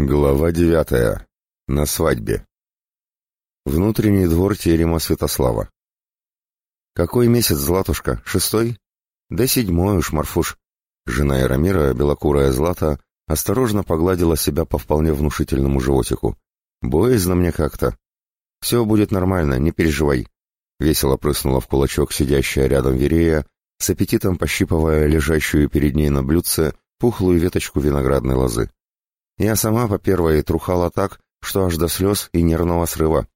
Глава девятая. На свадьбе. Внутренний двор терема Святослава. «Какой месяц, Златушка? Шестой?» «Да седьмой уж, Марфуш». Жена Ирамира, белокурая Злата, осторожно погладила себя по вполне внушительному животику. «Боязно мне как-то». «Все будет нормально, не переживай». Весело прыснула в кулачок сидящая рядом Верея, с аппетитом пощипывая лежащую перед ней на блюдце пухлую веточку виноградной лозы. Я сама по первой трухала так, что аж до слез и нервного срыва.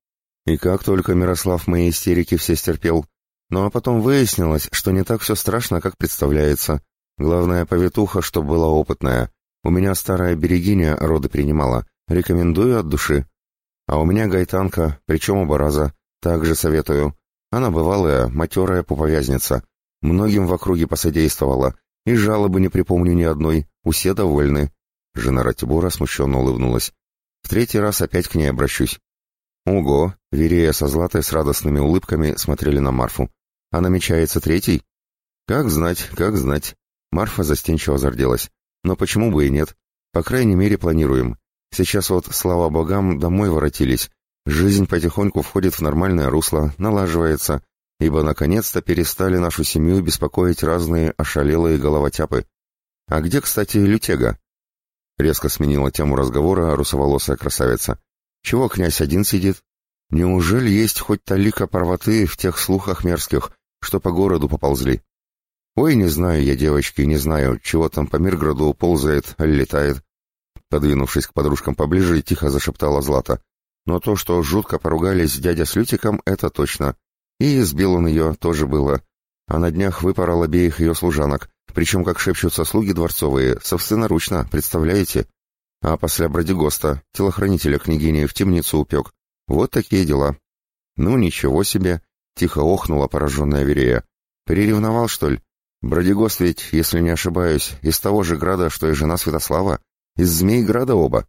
И как только Мирослав мои истерики все стерпел. Ну а потом выяснилось, что не так все страшно, как представляется. Главная повитуха, что была опытная. У меня старая берегиня роды принимала. Рекомендую от души. А у меня гайтанка, причем оба раза. Также советую. Она бывалая, матерая пуповязница. Многим в округе посодействовала. И жалобы не припомню ни одной. Усе довольны. Жена Ратибора смущенно улыбнулась. «В третий раз опять к ней обращусь». «Ого!» — Верея со Златой с радостными улыбками смотрели на Марфу. «А намечается третий?» «Как знать, как знать». Марфа застенчиво зарделась. «Но почему бы и нет? По крайней мере, планируем. Сейчас вот, слава богам, домой воротились. Жизнь потихоньку входит в нормальное русло, налаживается, ибо наконец-то перестали нашу семью беспокоить разные ошалелые головотяпы. А где, кстати, Лютега? Резко сменила тему разговора русоволосая красавица. «Чего князь один сидит? Неужели есть хоть талика правоты в тех слухах мерзких, что по городу поползли? Ой, не знаю я, девочки, не знаю, чего там по Мирграду ползает, летает». Подвинувшись к подружкам поближе, тихо зашептала Злата. «Но то, что жутко поругались дядя с Лютиком, это точно. И избил он ее, тоже было. А на днях выпорол обеих ее служанок, причем, как шепчутся слуги дворцовые, собственноручно, представляете? А после Бродигоста, телохранителя княгини, в темницу упек. Вот такие дела. Ну, ничего себе, тихо охнула пораженная Верея. Переревновал, что ли? Бродигост ведь, если не ошибаюсь, из того же града, что и жена Святослава. Из Змейграда оба.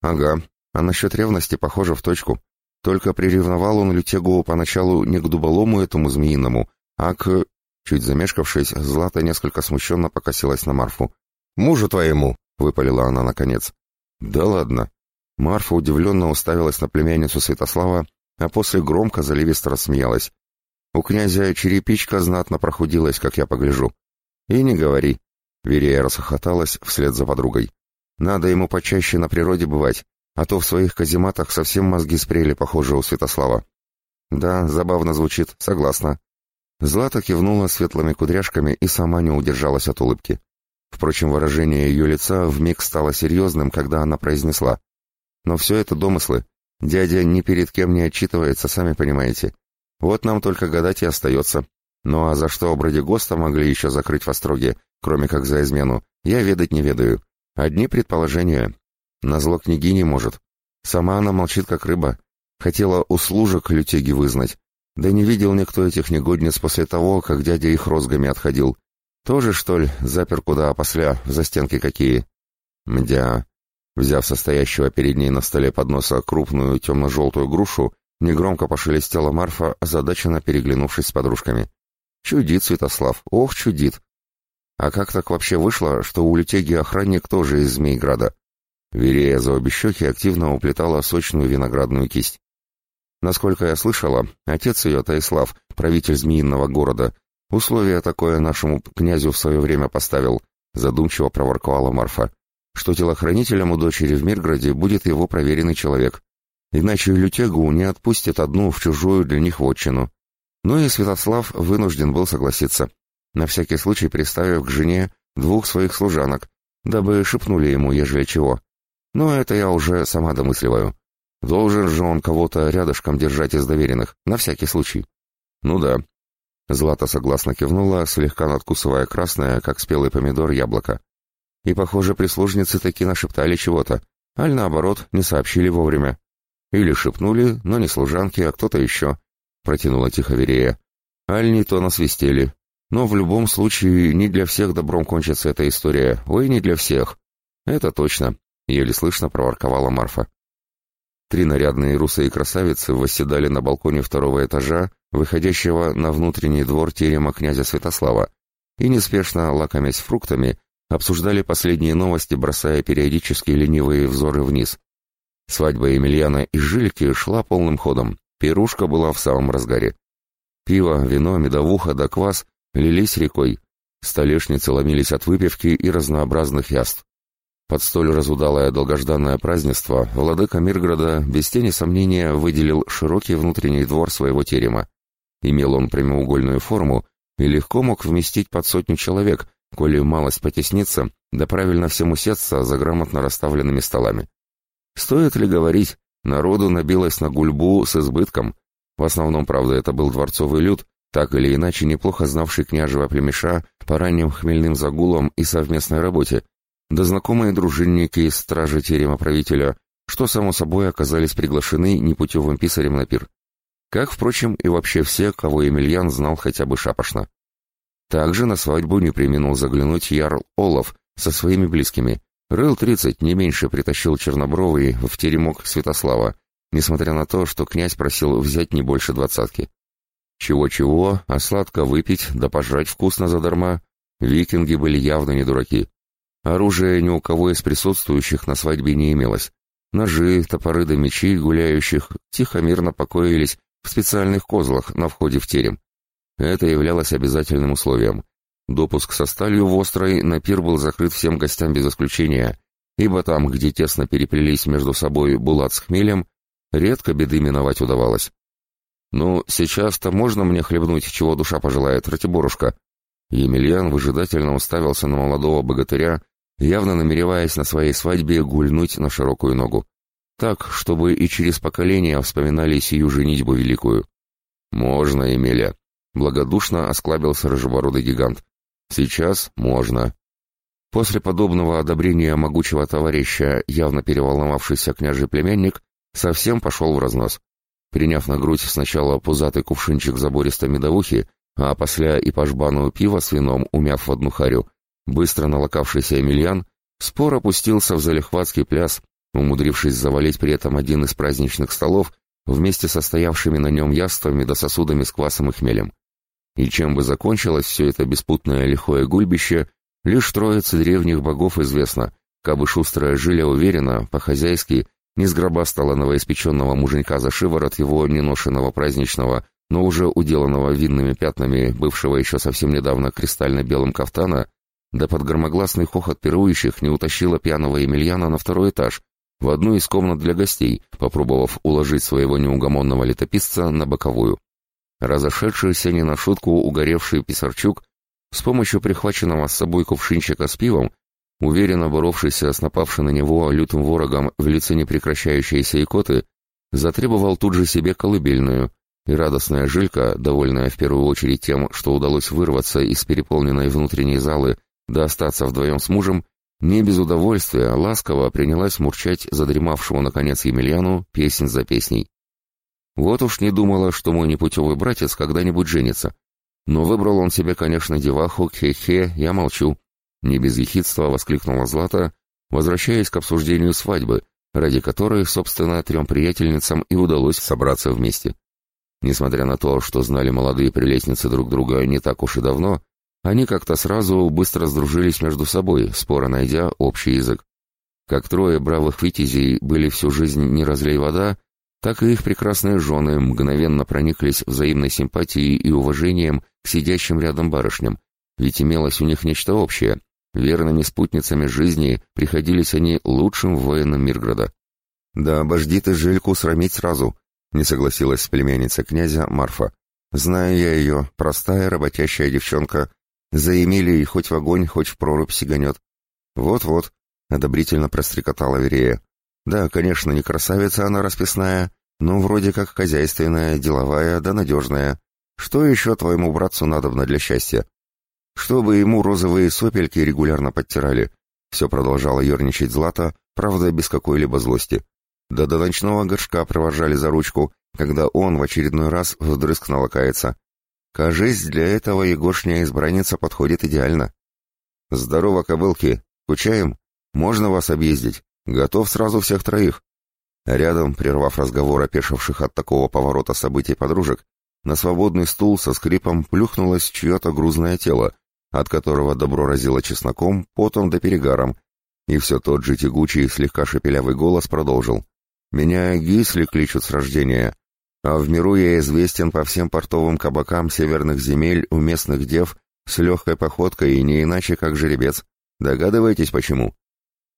Ага, а насчет ревности похоже в точку. Только приревновал он Лютегу поначалу не к дуболому этому змеиному, а к... Чуть замешкавшись, Злата несколько смущенно покосилась на Марфу. «Мужу твоему!» — выпалила она наконец. «Да ладно!» Марфа удивленно уставилась на племянницу Святослава, а после громко заливисто рассмеялась. «У князя черепичка знатно прохудилась, как я погляжу». «И не говори!» — Верея расхохоталась вслед за подругой. «Надо ему почаще на природе бывать, а то в своих казематах совсем мозги спрели, похоже, у Святослава». «Да, забавно звучит, согласна», Злата кивнула светлыми кудряшками и сама не удержалась от улыбки. Впрочем, выражение ее лица вмиг стало серьезным, когда она произнесла. «Но все это домыслы. Дядя ни перед кем не отчитывается, сами понимаете. Вот нам только гадать и остается. Ну а за что Бродигоста могли еще закрыть в Остроге, кроме как за измену, я ведать не ведаю. Одни предположения. Назло княгини может. Сама она молчит, как рыба. Хотела услужек лютеги вызнать, да не видел никто этих негодниц после того, как дядя их розгами отходил. Тоже, что ли, запер куда опосля, за стенки какие? Мдя. Взяв состоящего перед ней на столе подноса крупную темно-желтую грушу, негромко пошелестела Марфа, озадаченно переглянувшись с подружками. Чудит Святослав, ох, чудит. А как так вообще вышло, что у Лютеги охранник тоже из Змейграда? Верея за обе щеки активно уплетала сочную виноградную кисть. Насколько я слышала, отец ее, Таислав, правитель Змеиного города, условие такое нашему князю в свое время поставил, задумчиво проворковала Марфа, что телохранителем у дочери в Мирграде будет его проверенный человек. Иначе Лютегу не отпустят одну в чужую для них вотчину. Ну и Святослав вынужден был согласиться, на всякий случай приставив к жене двух своих служанок, дабы шепнули ему, ежели чего. Но это я уже сама домысливаю. Должен же он кого-то рядышком держать из доверенных, на всякий случай. Ну да. Злата согласно кивнула, слегка надкусывая красное, как спелый помидор, яблоко. И, похоже, прислужницы таки нашептали чего-то, аль наоборот, не сообщили вовремя. Или шепнули, но не служанки, а кто-то еще, протянула тихо Верея. Аль не то насвистели. Но в любом случае не для всех добром кончится эта история, ой, не для всех. Это точно, еле слышно проворковала Марфа. Три нарядные русые красавицы восседали на балконе второго этажа, выходящего на внутренний двор терема князя Святослава, и неспешно лакомясь фруктами, обсуждали последние новости, бросая периодически ленивые взоры вниз. Свадьба Емельяна и Жильки шла полным ходом, пирушка была в самом разгаре. Пиво, вино, медовуха да квас лились рекой, столешницы ломились от выпивки и разнообразных яств. Под столь разудалое долгожданное празднество владыка Мирграда без тени сомнения выделил широкий внутренний двор своего терема. Имел он прямоугольную форму и легко мог вместить под сотню человек, коли малость потесниться, да правильно всем усеться за грамотно расставленными столами. Стоит ли говорить, народу набилось на гульбу с избытком. В основном, правда, это был дворцовый люд, так или иначе неплохо знавший княжего племеша по ранним хмельным загулам и совместной работе, да знакомые дружинники из стражи терема правителя, что, само собой, оказались приглашены непутевым писарем на пир. Как, впрочем, и вообще все, кого Емельян знал хотя бы шапошно. Также на свадьбу не применил заглянуть Ярл Олаф со своими близкими. Рыл тридцать, не меньше, притащил Чернобровый в теремок Святослава, несмотря на то, что князь просил взять не больше двадцатки. Чего-чего, а сладко выпить, да пожрать вкусно задарма. Викинги были явно не дураки. Оружия ни у кого из присутствующих на свадьбе не имелось. Ножи, топоры да мечи гуляющих тихо-мирно покоились в специальных козлах на входе в терем. Это являлось обязательным условием. Допуск со сталью в острой на пир был закрыт всем гостям без исключения, ибо там, где тесно переплелись между собой булат с хмелем, редко беды миновать удавалось. «Ну, сейчас-то можно мне хлебнуть, чего душа пожелает, Ратиборушка?» Емельян выжидательно уставился на молодого богатыря, явно намереваясь на своей свадьбе гульнуть на широкую ногу. Так, чтобы и через поколения вспоминали сию женитьбу великую. «Можно, Емеля», — благодушно осклабился рыжебородый гигант. «Сейчас можно». После подобного одобрения могучего товарища, явно переволновавшийся княжий племянник, совсем пошел в разнос. Приняв на грудь сначала пузатый кувшинчик забористой медовухи, а после и по пива с вином, умяв в одну харю, Быстро налокавшийся Эмильян спор опустился в залихватский пляс, умудрившись завалить при этом один из праздничных столов вместе со стоявшими на нем яствами да сосудами с квасом и хмелем. И чем бы закончилось все это беспутное лихое гульбище, лишь троице древних богов известно, кабы шустрая жиля уверена, по-хозяйски, не сгробастала новоиспеченного муженька за шиворот его неношенного праздничного, но уже уделанного винными пятнами, бывшего еще совсем недавно кристально-белым кафтана, да под громогласный хохот пирующих не утащила пьяного Емельяна на второй этаж, в одну из комнат для гостей, попробовав уложить своего неугомонного летописца на боковую. Разошедшийся не на шутку угоревший Писарчук с помощью прихваченного с собой кувшинчика с пивом, уверенно боровшийся с напавшей на него лютым ворогом в лице непрекращающейся икоты, затребовал тут же себе колыбельную, и радостная Жилька, довольная в первую очередь тем, что удалось вырваться из переполненной внутренней залы да остаться вдвоем с мужем, не без удовольствия, а ласково принялась мурчать задремавшему, наконец, Емельяну песнь за песней. Вот уж не думала, что мой непутевый братец когда-нибудь женится. Но выбрал он себе, конечно, деваху, хе-хе, я молчу. Не без ехидства воскликнула Злата, возвращаясь к обсуждению свадьбы, ради которой, собственно, трем приятельницам и удалось собраться вместе. Несмотря на то, что знали молодые прелестницы друг друга не так уж и давно, они как-то сразу быстро сдружились между собой, споро найдя общий язык. Как трое бравых витязей были всю жизнь не разлей вода, так и их прекрасные жены мгновенно прониклись взаимной симпатией и уважением к сидящим рядом барышням, ведь имелось у них нечто общее. Верными спутницами жизни приходились они лучшим воинам Мирграда. «Да обожди ты Жильку срамить сразу», — не согласилась племянница князя Марфа. «Знаю я ее, простая работящая девчонка, за Эмилией хоть в огонь, хоть в прорубь сиганет. Вот-вот, одобрительно прострекотала Верея. Да, конечно, не красавица она расписная, но вроде как хозяйственная, деловая да надежная. Что еще твоему братцу надобно для счастья? Чтобы ему розовые сопельки регулярно подтирали. Все продолжало ерничать Злата, правда, без какой-либо злости. Да до ночного горшка провожали за ручку, когда он в очередной раз вдрызг налакается. Кажись, для этого Егошняя избранница подходит идеально. Здорово, кобылки. Скучаем? Можно вас объездить? Готов сразу всех троих. рядом, прервав разговор опешивших от такого поворота событий подружек, на свободный стул со скрипом плюхнулось чье-то грузное тело, от которого добро разило чесноком, потом да перегаром, и все тот же тягучий, слегка шепелявый голос продолжил. «Меня Гисли кличут с рождения, а в миру я известен по всем портовым кабакам северных земель у местных дев с легкой походкой и не иначе, как жеребец. Догадываетесь, почему?»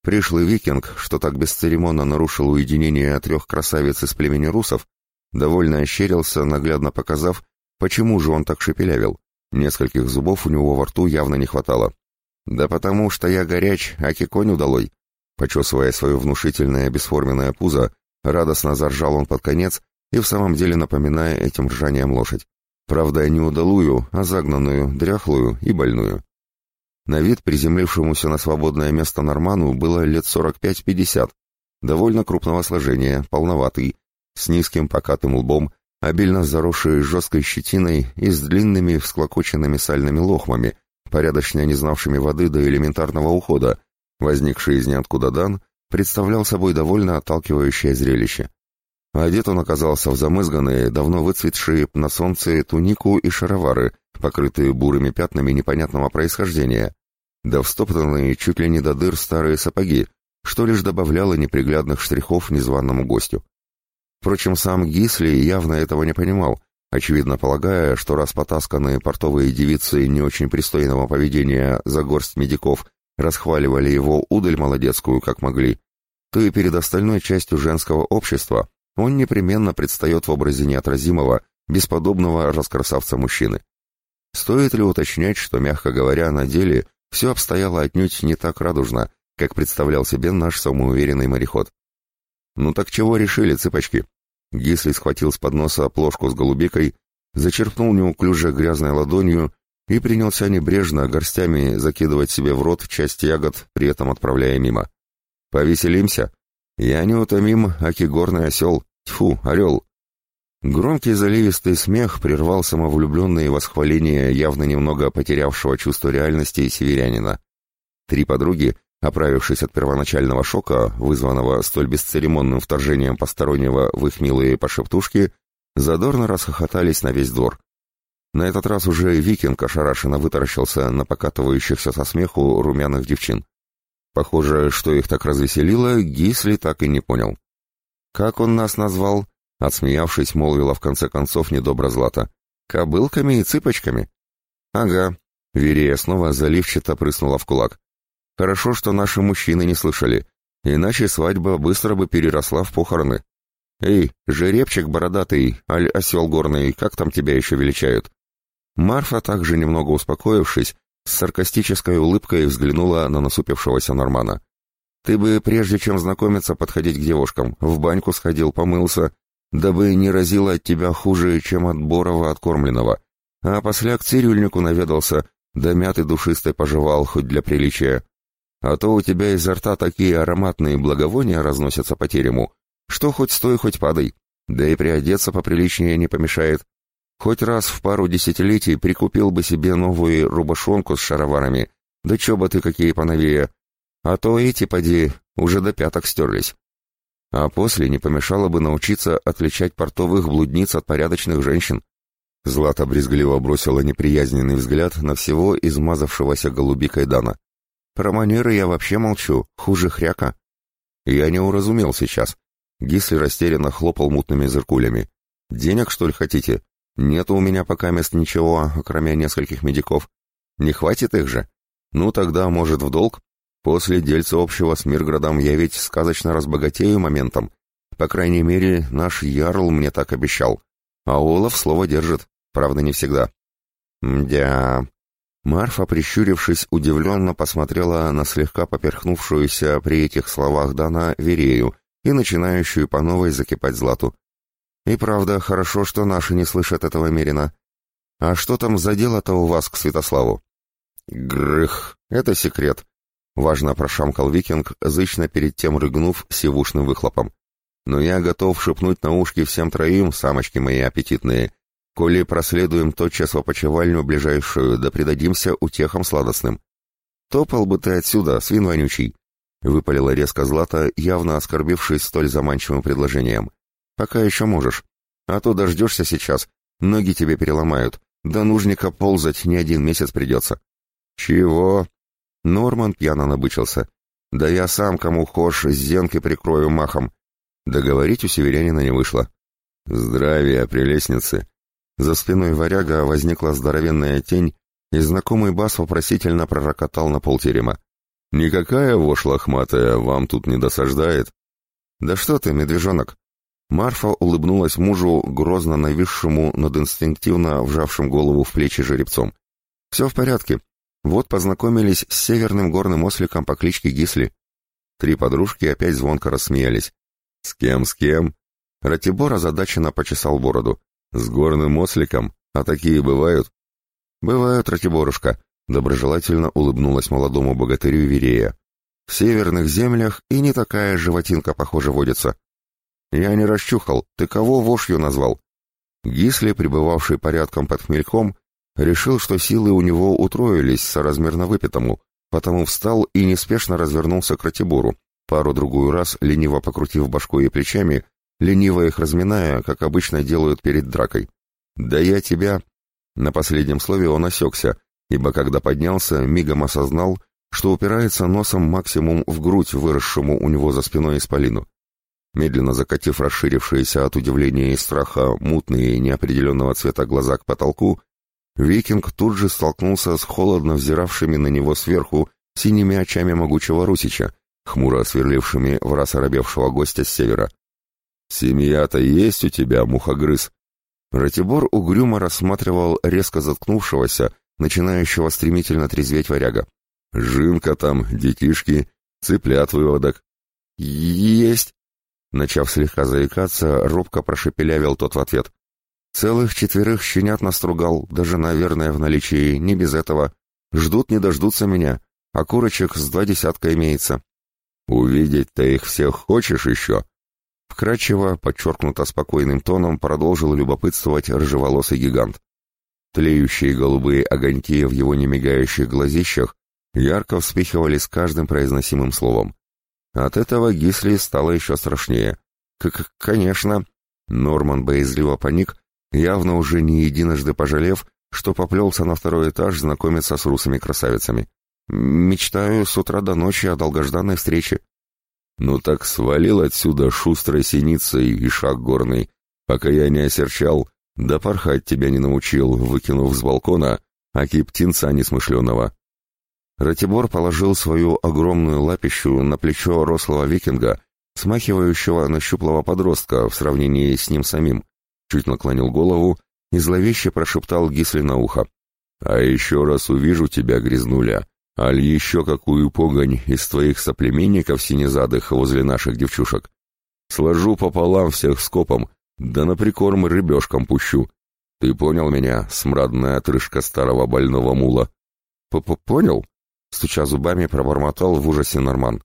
Пришлый викинг, что так бесцеремонно нарушил уединение трех красавиц из племени русов, довольно ощерился, наглядно показав, почему же он так шепелявил. Нескольких зубов у него во рту явно не хватало. «Да потому что я горяч, а конь удалой!» Почесывая свое внушительное бесформенное пузо, радостно заржал он под конец и в самом деле напоминая этим ржанием лошадь. Правда, не удалую, а загнанную, дряхлую и больную. На вид приземлившемуся на свободное место Норману было лет 45-50, довольно крупного сложения, полноватый, с низким покатым лбом, обильно заросший жесткой щетиной и с длинными всклокоченными сальными лохмами, порядочно не знавшими воды до элементарного ухода, возникший из ниоткуда Дан, представлял собой довольно отталкивающее зрелище. Одет он оказался в замызганные, давно выцветшие на солнце тунику и шаровары, покрытые бурыми пятнами непонятного происхождения, да встоптанные чуть ли не до дыр старые сапоги, что лишь добавляло неприглядных штрихов незваному гостю. Впрочем, сам Гисли явно этого не понимал, очевидно полагая, что раз потасканные портовые девицы не очень пристойного поведения за горсть медиков расхваливали его удаль молодецкую как могли, то и перед остальной частью женского общества он непременно предстает в образе неотразимого, бесподобного раскрасавца мужчины. Стоит ли уточнять, что, мягко говоря, на деле все обстояло отнюдь не так радужно, как представлял себе наш самоуверенный мореход. «Ну так чего решили, цыпочки?» Гисли схватил с подноса плошку с голубикой, зачерпнул неуклюже грязной ладонью и принялся небрежно горстями закидывать себе в рот часть ягод, при этом отправляя мимо. «Повеселимся? Я неутомим, аки горный осел. Тьфу, орел!» Громкий заливистый смех прервал самовлюбленные восхваления явно немного потерявшего чувство реальности северянина. Три подруги, оправившись от первоначального шока, вызванного столь бесцеремонным вторжением постороннего в их милые пошептушки, задорно расхохотались на весь двор. На этот раз уже викинг ошарашенно вытаращился на покатывающихся со смеху румяных девчин. Похоже, что их так развеселило, Гисли так и не понял. «Как он нас назвал?» Отсмеявшись, молвила в конце концов недобро Злата. «Кобылками и цыпочками?» «Ага». Верея снова заливчато прыснула в кулак. «Хорошо, что наши мужчины не слышали, иначе свадьба быстро бы переросла в похороны. Эй, жеребчик бородатый, аль осел горный, как там тебя еще величают?» Марфа, также немного успокоившись, с саркастической улыбкой взглянула на насупившегося Нормана. «Ты бы, прежде чем знакомиться, подходить к девушкам, в баньку сходил, помылся, дабы не разило от тебя хуже, чем от Борова откормленного, а после к цирюльнику наведался, да мяты душистой пожевал хоть для приличия. А то у тебя изо рта такие ароматные благовония разносятся по терему, что хоть стой, хоть падай, да и приодеться поприличнее не помешает. Хоть раз в пару десятилетий прикупил бы себе новую рубашонку с шароварами, да чоботы какие поновее, а то эти, поди, уже до пяток стерлись. А после не помешало бы научиться отличать портовых блудниц от порядочных женщин. Злата брезгливо бросила неприязненный взгляд на всего измазавшегося голубикой Дана. Про манеры я вообще молчу, хуже хряка. Я не уразумел сейчас. Гисли растерянно хлопал мутными зеркулями. Денег, что ли, хотите? Нету у меня пока мест ничего, кроме нескольких медиков. Не хватит их же? Ну тогда, может, в долг? После дельца общего с Мирградом я ведь сказочно разбогатею моментом. По крайней мере, наш Ярл мне так обещал. А Олаф слово держит, правда, не всегда. Мдя... Марфа, прищурившись, удивленно посмотрела на слегка поперхнувшуюся при этих словах Дана Верею и начинающую по новой закипать Злату. И правда, хорошо, что наши не слышат этого Мерина. А что там за дело-то у вас к Святославу? Грых, это секрет, Важно прошамкал викинг, зычно перед тем рыгнув сивушным выхлопом. «Но я готов шепнуть на ушки всем троим, самочки мои аппетитные, коли проследуем тотчас в опочивальню ближайшую, да предадимся утехам сладостным. Топал бы ты отсюда, свин вонючий!» — выпалила резко Злата, явно оскорбившись столь заманчивым предложением. «Пока еще можешь. А то дождешься сейчас, ноги тебе переломают, до нужника ползать не один месяц придется». Чего? Норман пьяно набычился. Да я сам, кому хошь, с зенкой прикрою махом. Договорить у северянина не вышло. Здравия, прелестницы. За спиной варяга возникла здоровенная тень, и знакомый бас вопросительно пророкотал на полтерема. «Никакая вошь лохматая вам тут не досаждает?» «Да что ты, медвежонок!» Марфа улыбнулась мужу, грозно нависшему над инстинктивно вжавшим голову в плечи жеребцом. «Все в порядке. Вот познакомились с северным горным осликом по кличке Гисли». Три подружки опять звонко рассмеялись. «С кем, с кем?» Ратибор озадаченно почесал бороду. «С горным осликом? А такие бывают?» «Бывают, Ратиборушка», — доброжелательно улыбнулась молодому богатырю Верея. «В северных землях и не такая животинка, похоже, водится». «Я не расчухал. Ты кого вошью назвал?» Гисли, пребывавший порядком под хмельком, решил, что силы у него утроились соразмерно выпитому, потому встал и неспешно развернулся к Ратибору, пару-другую раз лениво покрутив башкой и плечами, лениво их разминая, как обычно делают перед дракой. «Да я тебя...» На последнем слове он осекся, ибо когда поднялся, мигом осознал, что упирается носом максимум в грудь, выросшему у него за спиной исполину. Медленно закатив расширившиеся от удивления и страха мутные неопределенного цвета глаза к потолку, викинг тут же столкнулся с холодно взиравшими на него сверху синими очами могучего русича, хмуро сверлившими в раз оробевшего гостя с севера. «Семья-то есть у тебя, мухогрыз?» Ратибор угрюмо рассматривал резко заткнувшегося, начинающего стремительно трезветь варяга. «Жинка там, детишки, цыплят выводок». «Есть!» Начав слегка заикаться, робко прошепелявил тот в ответ. «Целых четверых щенят настругал, даже, наверное, в наличии, не без этого. Ждут не дождутся меня, а курочек с два десятка имеется». «Увидеть-то их всех хочешь еще?» Вкрадчиво, подчеркнуто спокойным тоном продолжил любопытствовать рыжеволосый гигант. Тлеющие голубые огоньки в его немигающих глазищах ярко вспихивали с каждым произносимым словом. От этого Гисли стало еще страшнее. Как, конечно, Норман боязливо паник, явно уже не единожды пожалев, что поплелся на второй этаж знакомиться с русыми красавицами. Мечтаю с утра до ночи о долгожданной встрече. Ну так свалил отсюда шустрой синицей и шаг горный, пока я не осерчал, да порхать тебя не научил, выкинув с балкона, аки птенца несмышленого. Ратибор положил свою огромную лапищу на плечо рослого викинга, смахивающего на щуплого подростка в сравнении с ним самим, чуть наклонил голову и зловеще прошептал Гисли на ухо. «А еще раз увижу тебя, грязнуля, аль еще какую погонь из твоих соплеменников синезадых возле наших девчушек. Сложу пополам всех скопом, да на прикорм рыбешкам пущу. Ты понял меня, смрадная отрыжка старого больного мула?» П -п «Понял?» Стуча зубами, пробормотал в ужасе Норман.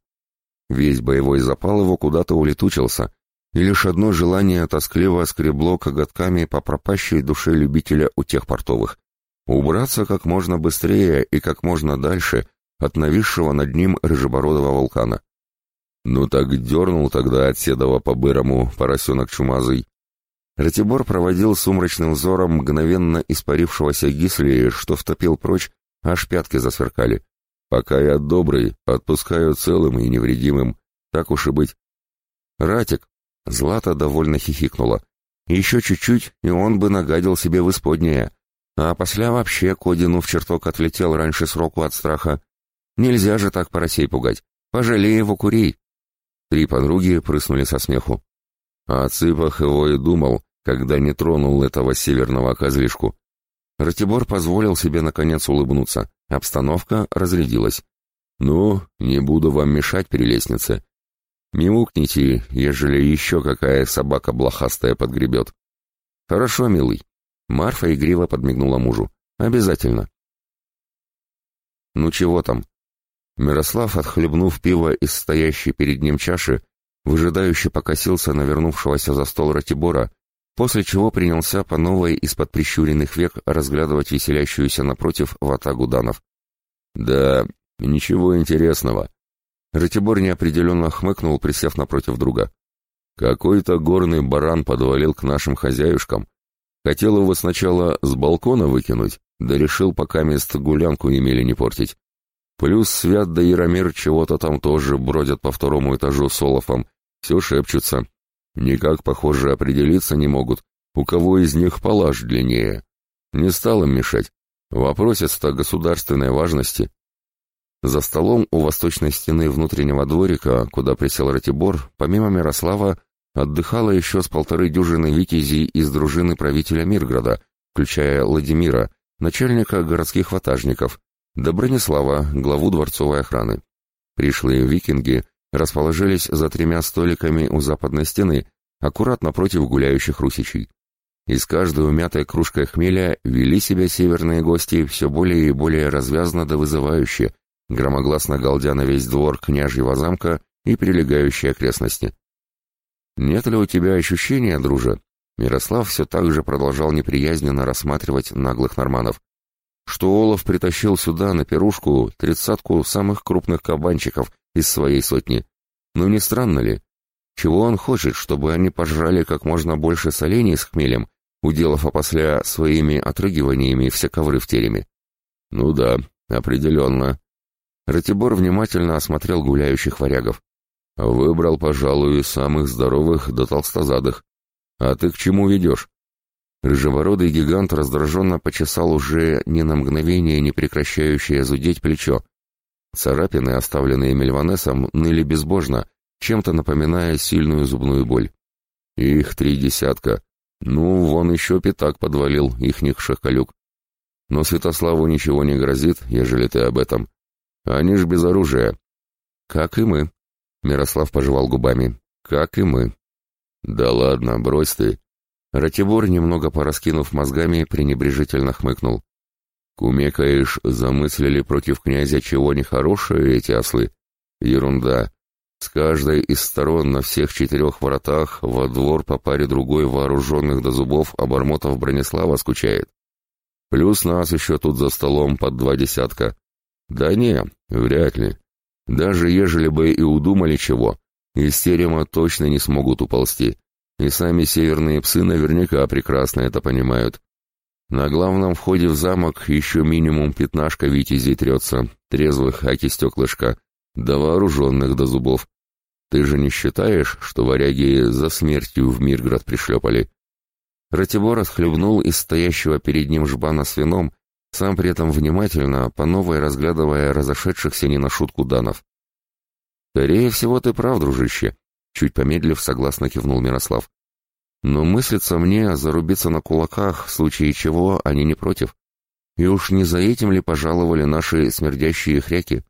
Весь боевой запал его куда-то улетучился, и лишь одно желание тоскливо скребло коготками по пропащей душе любителя у тех портовых. Убраться как можно быстрее и как можно дальше от нависшего над ним рыжебородого вулкана. Ну так дернул тогда от седова по-бырому поросенок чумазый. Ратибор проводил сумрачным взором мгновенно испарившегося Гисли, что втопил прочь, аж пятки засверкали. Пока я добрый, отпускаю целым и невредимым. Так уж и быть. Ратик, Злата довольно хихикнула. Еще чуть-чуть, и он бы нагадил себе в исподнее. А после вообще Кодину в чертог отлетел раньше сроку от страха. Нельзя же так поросей пугать. Пожалей его курей. Три подруги прыснули со смеху. А о цыпах его и думал, когда не тронул этого северного козлишку. Ратибор позволил себе наконец улыбнуться. Обстановка разрядилась. «Ну, не буду вам мешать, перелестнице. Мяукните, ежели еще какая собака блохастая подгребет». «Хорошо, милый». Марфа игриво подмигнула мужу. «Обязательно». «Ну чего там?» Мирослав, отхлебнув пиво из стоящей перед ним чаши, выжидающе покосился на вернувшегося за стол Ратибора после чего принялся по новой из-под прищуренных век разглядывать веселящуюся напротив ватагу данов. «Да, ничего интересного». Ратибор неопределенно хмыкнул, присев напротив друга. «Какой-то горный баран подвалил к нашим хозяюшкам. Хотел его сначала с балкона выкинуть, да решил пока мест гулянку имели не портить. Плюс Свят да Яромир чего-то там тоже бродят по второму этажу с Олафом, все шепчутся. Никак, похоже, определиться не могут, у кого из них палаш длиннее. Не стал им мешать. Вопросец-то государственной важности. За столом у восточной стены внутреннего дворика, куда присел Ратибор, помимо Мирослава, отдыхало еще с полторы дюжины витязей из дружины правителя Мирграда, включая Владимира, начальника городских ватажников, да Бронислава, главу дворцовой охраны. Пришлые викинги расположились за тремя столиками у западной стены, аккуратно против гуляющих русичей. Из каждой умятой кружкой хмеля вели себя северные гости все более и более развязно да вызывающе, громогласно галдя на весь двор княжьего замка и прилегающие окрестности. «Нет ли у тебя ощущения, друже?» Мирослав все так же продолжал неприязненно рассматривать наглых норманов что Олаф притащил сюда на пирушку тридцатку самых крупных кабанчиков из своей сотни. Ну не странно ли? Чего он хочет, чтобы они пожрали как можно больше солений с хмелем, уделав опосля своими отрыгиваниями все ковры в тереме? Ну да, определенно. Ратибор внимательно осмотрел гуляющих варягов. Выбрал, пожалуй, самых здоровых да толстозадых. А ты к чему ведешь? Рыжевородый гигант раздраженно почесал уже ни на мгновение не прекращающее зудеть плечо. Царапины, оставленные Мельванесом, ныли безбожно, чем-то напоминая сильную зубную боль. Их три десятка. Ну, вон еще пятак подвалил ихних шахкалюк. Но Святославу ничего не грозит, ежели ты об этом. Они ж без оружия. Как и мы. Мирослав пожевал губами. Как и мы. Да ладно, брось ты. Ратибор, немного пораскинув мозгами, пренебрежительно хмыкнул. «Кумекаешь, замыслили против князя чего нехорошее эти ослы? Ерунда. С каждой из сторон на всех четырех воротах во двор по паре другой вооруженных до зубов обормотов Бронислава скучает. Плюс нас еще тут за столом под два десятка. Да не, вряд ли. Даже ежели бы и удумали чего, из терема точно не смогут уползти. И сами северные псы наверняка прекрасно это понимают. На главном входе в замок еще минимум пятнашка витязей трется, трезвых аки стеклышка, да вооруженных до зубов. Ты же не считаешь, что варяги за смертью в Мирград пришлепали? Ратибор отхлебнул из стоящего перед ним жбана с вином, сам при этом внимательно, по новой разглядывая разошедшихся не на шутку данов. «Скорее всего, ты прав, дружище», Чуть помедлив, согласно кивнул Мирослав. Но мыслится мне зарубиться на кулаках, в случае чего они не против. И уж не за этим ли пожаловали наши смердящие хряки?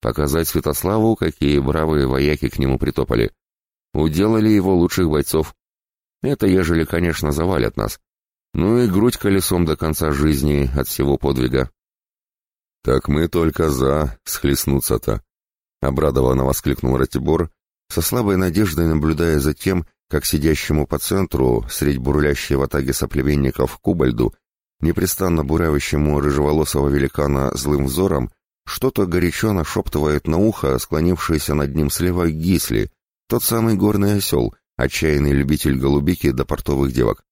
Показать Святославу, какие бравые вояки к нему притопали. Уделали его лучших бойцов. Это ежели, конечно, завалят нас. Ну и грудь колесом до конца жизни от всего подвига. «Так мы только за схлестнуться-то!» — обрадованно воскликнул Ратибор, со слабой надеждой наблюдая за тем, как сидящему по центру, средь бурлящей в атаге соплеменников Кубальду, непрестанно буравящему рыжеволосого великана злым взором, что-то горячо нашептывает на ухо склонившийся над ним слева Гисли, тот самый горный осел, отчаянный любитель голубики до портовых девок.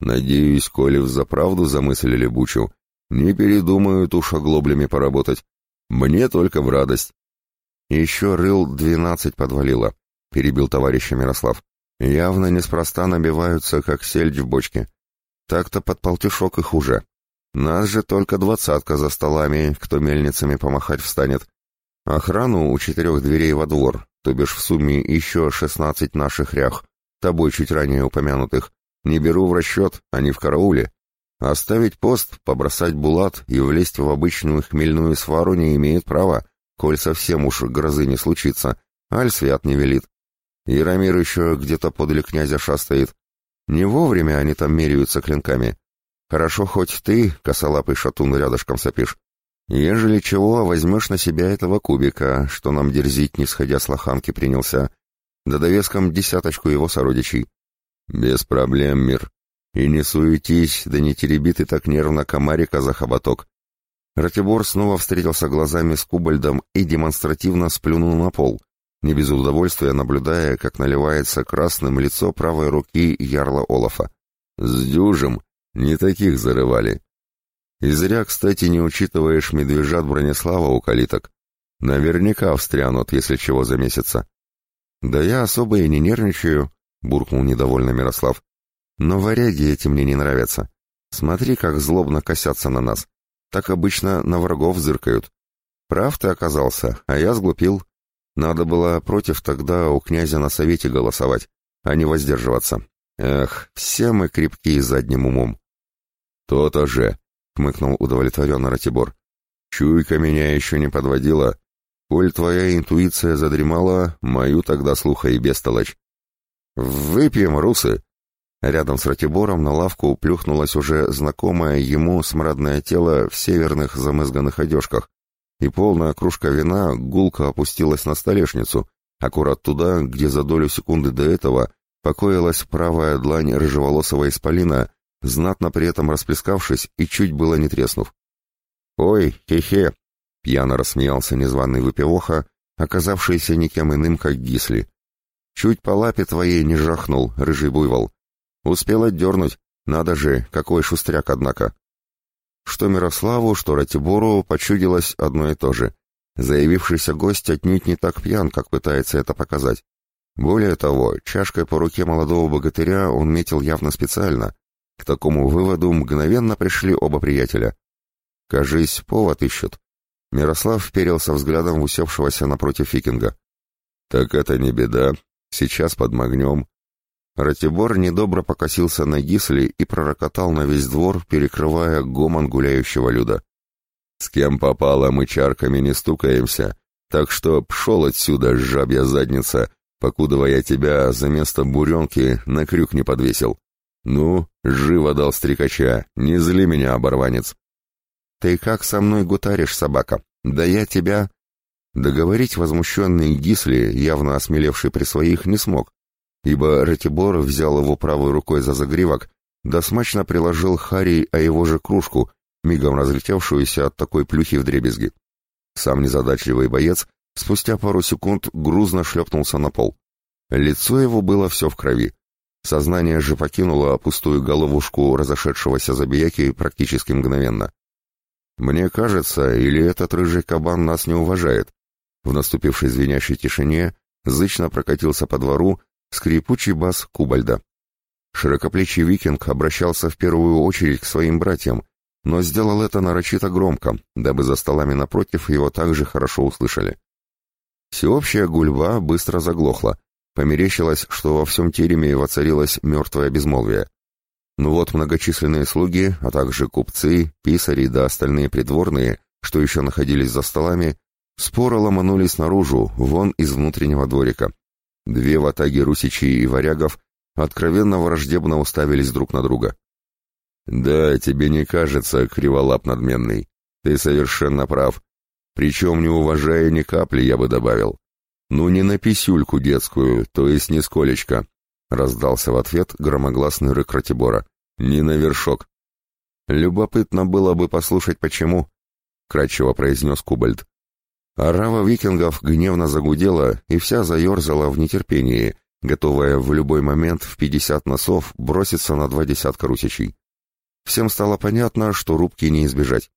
Надеюсь, коли взаправду замыслили бучу, не передумают уж оглоблями поработать. Мне только в радость. «Еще рыл двенадцать подвалило», — перебил товарища Мирослав. «Явно неспроста набиваются, как сельдь в бочке. Так-то под полтишок и хуже. Нас же только двадцатка за столами, кто мельницами помахать встанет. Охрану у четырех дверей во двор, то бишь в сумме еще шестнадцать наших рях, тобой чуть ранее упомянутых. Не беру в расчет, они в карауле. Оставить пост, побросать булат и влезть в обычную хмельную свару не имеет права, коль совсем уж грозы не случится, аль свят не велит. Яромир еще где-то подле князя шастает. Не вовремя они там меряются клинками. Хорошо хоть ты, косолапый шатун, рядышком сопишь. Ежели чего, возьмешь на себя этого кубика, что нам дерзить, не сходя с лоханки, принялся. Да довеском десяточку его сородичей. Без проблем, мир. И не суетись, да не тереби ты так нервно комарика за хоботок. Ратибор снова встретился глазами с Кубальдом и демонстративно сплюнул на пол, не без удовольствия наблюдая, как наливается красным лицо правой руки ярла Олафа. «С дюжем! Не таких зарывали!» И зря, кстати, не учитываешь медвежат Бронислава у калиток. Наверняка встрянут, если чего замесится. Да я особо и не нервничаю, буркнул недовольно Мирослав. Но варяги эти мне не нравятся. Смотри, как злобно косятся на нас. Так обычно на врагов зыркают. Прав ты оказался, а я сглупил. Надо было против тогда у князя на совете голосовать, а не воздерживаться. Эх, все мы крепкие задним умом. То-то же, хмыкнул удовлетворенно Ратибор. Чуйка меня еще не подводила. Коль твоя интуиция задремала, мою тогда слуха и бестолочь. Выпьем, русы, Рядом с Ратибором на лавку плюхнулось уже знакомое ему смрадное тело в северных замызганных одежках, и полная кружка вина гулко опустилась на столешницу, аккурат туда, где за долю секунды до этого покоилась правая длань рыжеволосого исполина, знатно при этом расплескавшись и чуть было не треснув. «Ой, хе-хе!» — пьяно рассмеялся незваный выпивоха, оказавшийся никем иным, как Гисли. «Чуть по лапе твоей не жахнул, рыжий буйвол. Успел отдернуть. Надо же, какой шустряк, однако. Что Мирославу, что Ратибору почудилось одно и то же. Заявившийся гость отнюдь не так пьян, как пытается это показать. Более того, чашкой по руке молодого богатыря он метил явно специально. К такому выводу мгновенно пришли оба приятеля. «Кажись, повод ищут». Мирослав вперился взглядом усевшегося напротив викинга. «Так это не беда. Сейчас подмогнем. Ратибор недобро покосился на Гисли и пророкотал на весь двор, перекрывая гомон гуляющего люда. «С кем попало, мы чарками не стукаемся, так что пшел отсюда, жабья задница, покудова я тебя за место буренки на крюк не подвесил. Ну, живо дал стрекача, не зли меня, оборванец». «Ты как со мной гутаришь, собака? Да я тебя...» Договорить возмущенный Гисли, явно осмелевший при своих, не смог ибо Ратибор взял его правой рукой за загривок, да смачно приложил Харри о его же кружку, мигом разлетевшуюся от такой плюхи в дребезги. Сам незадачливый боец спустя пару секунд грузно шлепнулся на пол. Лицо его было все в крови. Сознание же покинуло пустую головушку разошедшегося забияки практически мгновенно. «Мне кажется, или этот рыжий кабан нас не уважает?» В наступившей звенящей тишине зычно прокатился по двору скрипучий бас Кубальда. Широкоплечий викинг обращался в первую очередь к своим братьям, но сделал это нарочито громко, дабы за столами напротив его также хорошо услышали. Всеобщая гульба быстро заглохла, померещилось, что во всем тереме воцарилось мертвое безмолвие. Ну вот многочисленные слуги, а также купцы, писари да остальные придворные, что еще находились за столами, споро ломанулись наружу, вон из внутреннего дворика. Две ватаги русичей и варягов откровенно враждебно уставились друг на друга. «Да, тебе не кажется, криволап надменный. Ты совершенно прав. Причем не уважая ни капли, я бы добавил. Ну не на писюльку детскую, то есть нисколечко», — раздался в ответ громогласный рык Ратибора. «Не на вершок». «Любопытно было бы послушать, почему», — кратчево произнес Кубальд. Арава викингов гневно загудела и вся заерзала в нетерпении, готовая в любой момент в пятьдесят носов броситься на два десятка русичей. Всем стало понятно, что рубки не избежать.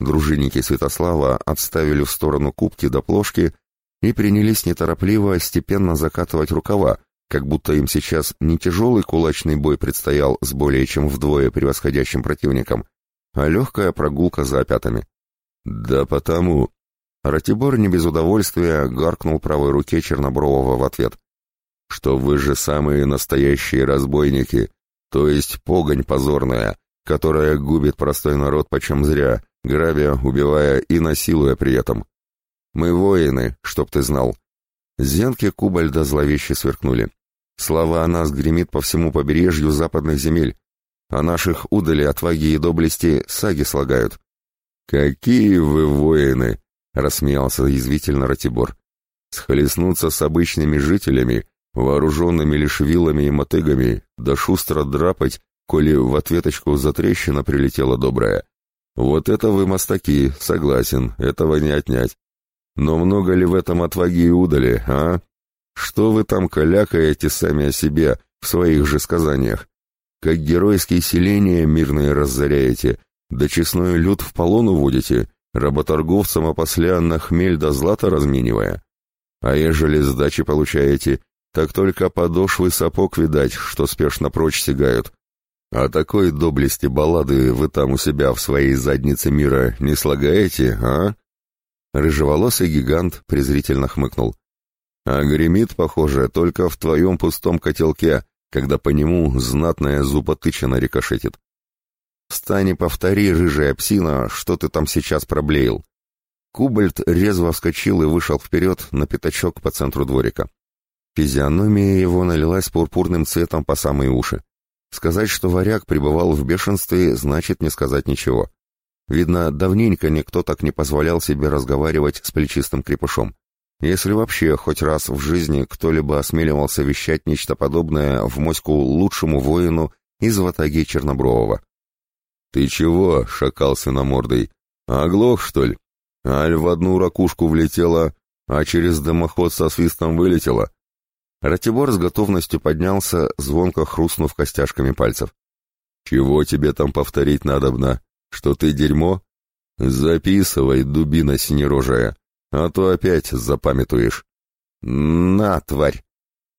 Дружинники Святослава отставили в сторону кубки до плошки и принялись неторопливо степенно закатывать рукава, как будто им сейчас не тяжелый кулачный бой предстоял с более чем вдвое превосходящим противником, а легкая прогулка за опятами. «Да потому», Ратибор не без удовольствия гаркнул правой руке Чернобрового в ответ. «Что вы же самые настоящие разбойники, то есть погонь позорная, которая губит простой народ почем зря, грабя, убивая и насилуя при этом. Мы воины, чтоб ты знал». Зенки Кубальда зловеще сверкнули. Слава о нас гремит по всему побережью западных земель, а наших удали отваги и доблести саги слагают. «Какие вы воины!» Рассмеялся язвительно Ратибор. Схлестнуться с обычными жителями, вооруженными лишь вилами и мотыгами, да шустро драпать, коли в ответочку за трещина прилетела добрая. Вот это вы мастаки, согласен, этого не отнять. Но много ли в этом отваги и удали, а? Что вы там калякаете сами о себе в своих же сказаниях? Как геройские селения мирные разоряете, Да честной люд в полон уводите, работорговцам опосля на хмель да злато разменивая. А ежели сдачи получаете, так только подошвы сапог видать, что спешно прочь сигают. А такой доблести баллады вы там у себя в своей заднице мира не слагаете, а? Рыжеволосый гигант презрительно хмыкнул. А гремит, похоже, только в твоем пустом котелке, когда по нему знатная зуботычина рикошетит. Встань и повтори, рыжая псина, что ты там сейчас проблеял. Кубальт резво вскочил и вышел вперед на пятачок по центру дворика. Физиономия его налилась пурпурным цветом по самые уши. Сказать, что варяг пребывал в бешенстве, значит не сказать ничего. Видно, давненько никто так не позволял себе разговаривать с плечистым крепышом. Если вообще хоть раз в жизни кто-либо осмеливался вещать нечто подобное в моську лучшему воину из ватаги Чернобрового. «Ты чего, шакал сыномордый? Оглох, что ли? Аль в одну ракушку влетела, а через дымоход со свистом вылетела?» Ратибор с готовностью поднялся, звонко хрустнув костяшками пальцев. «Чего тебе там повторить надобно? Что ты дерьмо? Записывай, дубина синерожая, а то опять запамятуешь. На, тварь!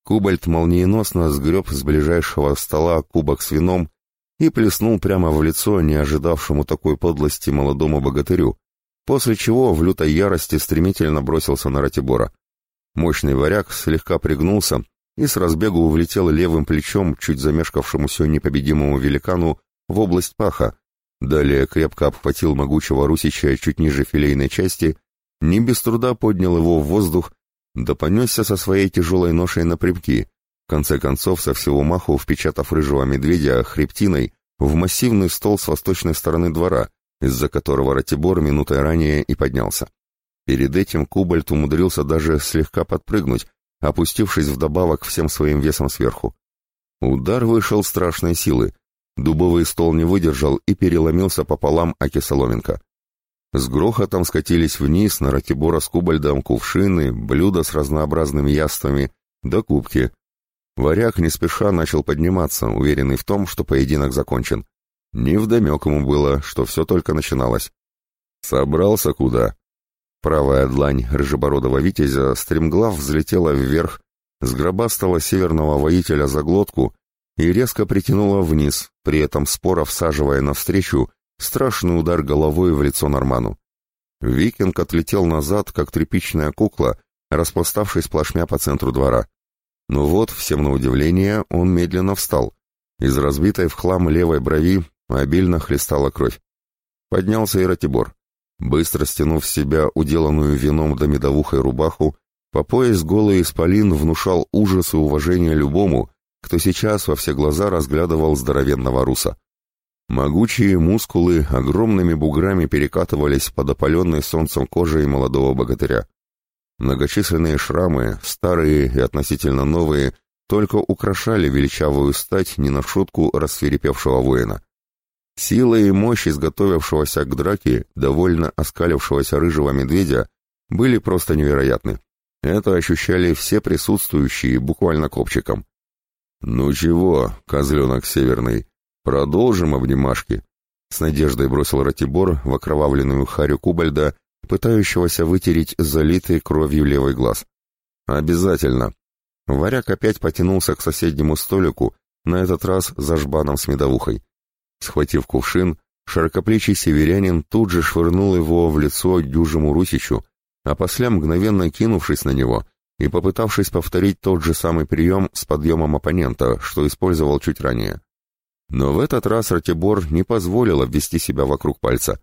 Кубальт молниеносно сгреб с ближайшего стола кубок с вином и плеснул прямо в лицо не ожидавшему такой подлости молодому богатырю, после чего в лютой ярости стремительно бросился на Ратибора. Мощный варяг слегка пригнулся и с разбегу влетел левым плечом чуть замешкавшемуся непобедимому великану в область паха, далее крепко обхватил могучего русича чуть ниже филейной части не без труда поднял его в воздух, да понесся со своей тяжелой ношей напрямки, в конце концов со всего маху впечатав рыжего медведя хребтиной в массивный стол с восточной стороны двора, из-за которого Ратибор минутой ранее и поднялся. Перед этим Кубальт умудрился даже слегка подпрыгнуть, опустившись вдобавок всем своим весом сверху. Удар вышел страшной силы. Дубовый стол не выдержал и переломился пополам Аки Соломенко. С грохотом скатились вниз на Ратибора с кубальдом кувшины, блюда с разнообразными яствами, да кубки. Варяг не спеша начал подниматься, уверенный в том, что поединок закончен. Невдомек ему было, что все только начиналось. «Собрался куда?» Правая длань рыжебородого витязя стремглав взлетела вверх, сгробастала северного воителя за глотку и резко притянула вниз, при этом споро всаживая навстречу Страшный удар головой в лицо Норману. Викинг отлетел назад, как тряпичная кукла, распластавшись плашмя по центру двора. Но вот, всем на удивление, он медленно встал. Из разбитой в хлам левой брови обильно хлестала кровь. Поднялся и Ратибор. Быстро стянув с себя уделанную вином до медовухой рубаху, по пояс голый исполин внушал ужас и уважение любому, кто сейчас во все глаза разглядывал здоровенного руса. Могучие мускулы огромными буграми перекатывались под опаленной солнцем кожей молодого богатыря. Многочисленные шрамы, старые и относительно новые, только украшали величавую стать не на шутку рассверепевшего воина. Сила и мощь изготовившегося к драке, довольно оскалившегося рыжего медведя, были просто невероятны. Это ощущали все присутствующие буквально копчиком. «Ну чего, козленок северный, «Продолжим обнимашки», — с надеждой бросил Ратибор в окровавленную харю Кубальда, пытающегося вытереть залитый кровью левый глаз. «Обязательно». Варяг опять потянулся к соседнему столику, на этот раз за жбаном с медовухой. Схватив кувшин, широкоплечий северянин тут же швырнул его в лицо дюжему Русичу, а после мгновенно кинувшись на него и попытавшись повторить тот же самый прием с подъемом оппонента, что использовал чуть ранее. Но в этот раз Ратибор не позволил обвести себя вокруг пальца.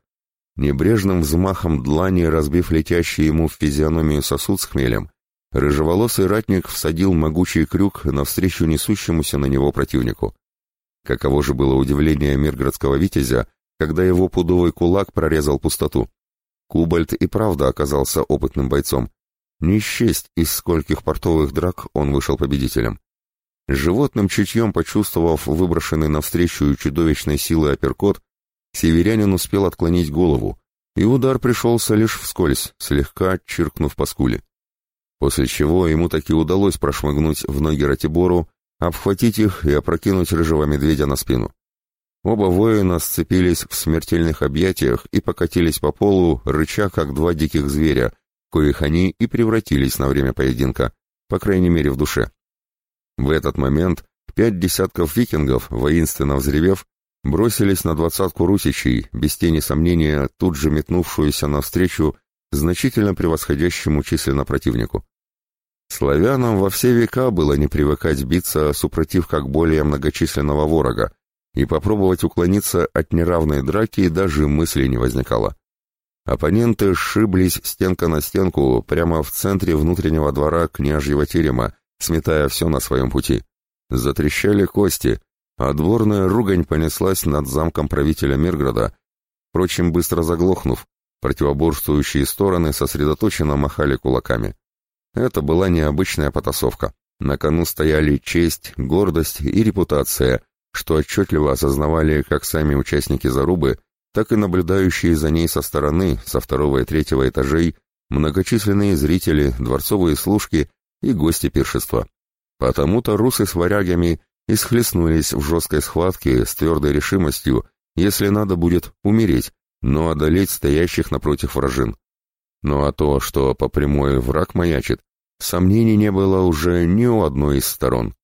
Небрежным взмахом длани, разбив летящий ему в физиономию сосуд с хмелем, рыжеволосый ратник всадил могучий крюк навстречу несущемуся на него противнику. Каково же было удивление миргородского витязя, когда его пудовый кулак прорезал пустоту. Кубальт и правда оказался опытным бойцом. Не счесть, из скольких портовых драк он вышел победителем. Животным чутьем почувствовав выброшенный навстречу чудовищной силы апперкот, северянин успел отклонить голову, и удар пришелся лишь вскользь, слегка чиркнув по скуле. После чего ему таки удалось прошмыгнуть в ноги Ратибору, обхватить их и опрокинуть рыжего медведя на спину. Оба воина сцепились в смертельных объятиях и покатились по полу, рыча, как два диких зверя, коих они и превратились на время поединка, по крайней мере в душе. В этот момент пять десятков викингов, воинственно взревев, бросились на двадцатку русичей, без тени сомнения, тут же метнувшуюся навстречу значительно превосходящему численно противнику. Славянам во все века было не привыкать биться супротив как более многочисленного ворога, и попробовать уклониться от неравной драки даже мысли не возникало. Оппоненты сшиблись стенка на стенку прямо в центре внутреннего двора княжьего терема, сметая все на своем пути. Затрещали кости, а ругань понеслась над замком правителя Мирграда, впрочем, быстро заглохнув, противоборствующие стороны сосредоточенно махали кулаками. Это была необычная потасовка. На кону стояли честь, гордость и репутация, что отчетливо осознавали как сами участники зарубы, так и наблюдающие за ней со стороны, со второго и третьего этажей, многочисленные зрители, дворцовые служки и гости пиршества. Потому-то русы с варягами исхлестнулись в жесткой схватке с твердой решимостью, если надо будет умереть, но одолеть стоящих напротив вражин. Ну а то, что по прямой враг маячит, сомнений не было уже ни у одной из сторон.